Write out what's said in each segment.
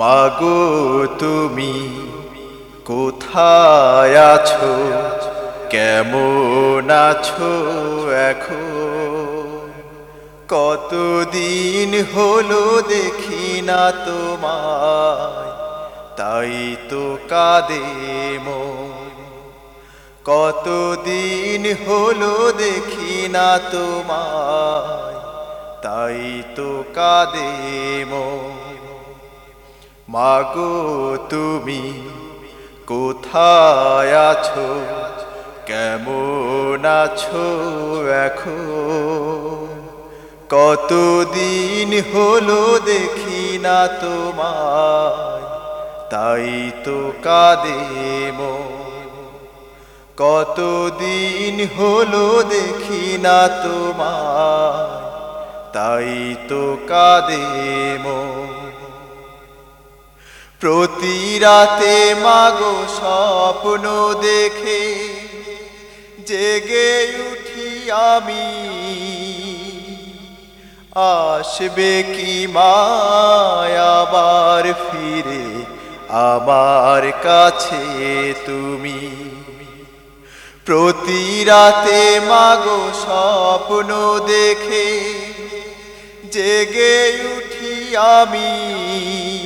মাগো তুমি, কোথায় আছো? কেমন আছো এখন? কতদিন হলো দেখি না তোমায়, তাই তো কাঁদে কতদিন হলো দেখি না তোমায়, তাই তো কাঁদে মন। মাগো তুমি, কোথায় আছো? কেমন আছো এখন? কতদিন হলো দেখি না তোমায়, তাই তো কাঁদে কতদিন হলো দেখি না তোমায়, তাই তো কাঁদে মন। প্রতি রাতে মাগো স্বপ্ন দেখে জেগে উঠি আমি। আসবে কি মায়াবার ফিরে আমার কাছে তুমি? প্রতি রাতে মাগো স্বপ্ন দেখে জেগে উঠি আমি।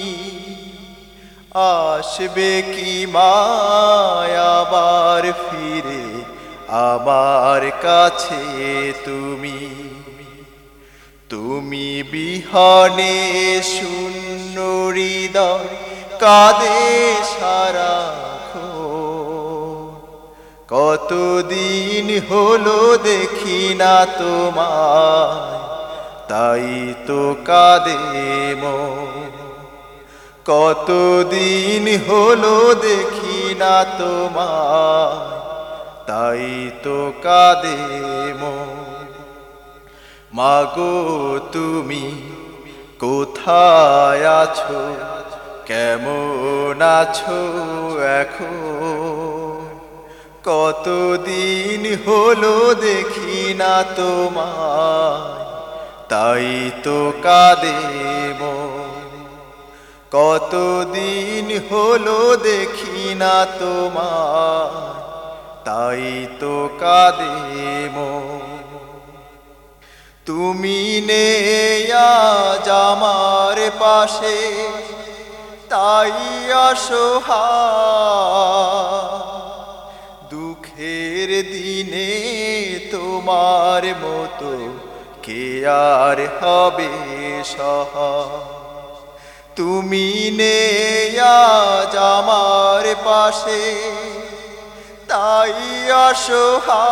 আসবে কি মায়াবার ফিরে? আমার কাছে তুমি তুমি বিহনে শূন্য হৃদয় কাঁদে সারা কতদিন হলো দেখি না তোমায়, তাই তো কাঁদে মন। কতদিন হলো দেখি না তোমায়, তাই তো কাঁদে মাগো, তুমি কোথায় আছো? কেমন আছো এখন? কতদিন হলো দেখি না তোমায়, তাই তো কাঁদে মন। কতদিন হলো দেখি না তোমায় তাই তো কাঁদে তুমি নে আজ আমার পাশে, তাই অসহা দুঃখের দিনে তোমার মতো কে আর হবে সহা। তুমি নে আজ আমার পাশে, তাই অসহা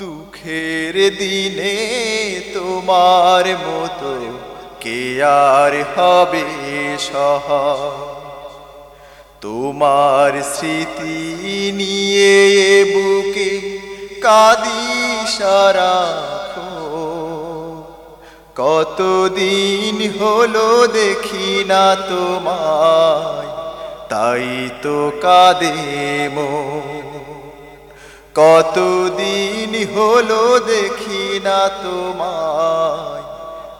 দুঃখের দিনে তোমার মতো কে আর হবে সহ। তোমার স্মৃতি নিয়ে বুকে কাদি সারাখো কতদিন হলো দেখি না তোমায়, তাই তো কাঁদে কতদিন হলো দেখি না তোমায়,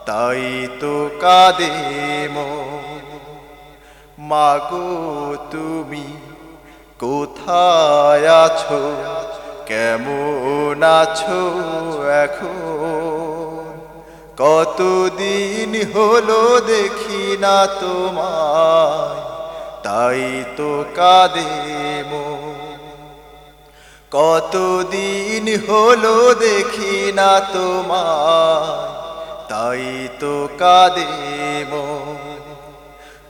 তাই তো কাঁদে মাগো তুমি কোথায় আছো, কেমন আছো এখন? কতদিন হলো দেখি না তোমায়, তাই তো কাঁদে কতদিন হলো দেখি না তোমায়, তাই তো কাঁদে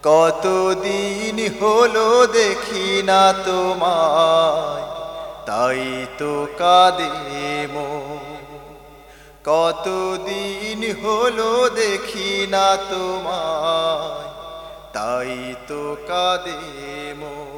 কতদিন হলো দেখি না তোমায়, তাই তো কাঁদে মন। কতদিন হলো দেখি না তোমায় তাই তো কাদে মন।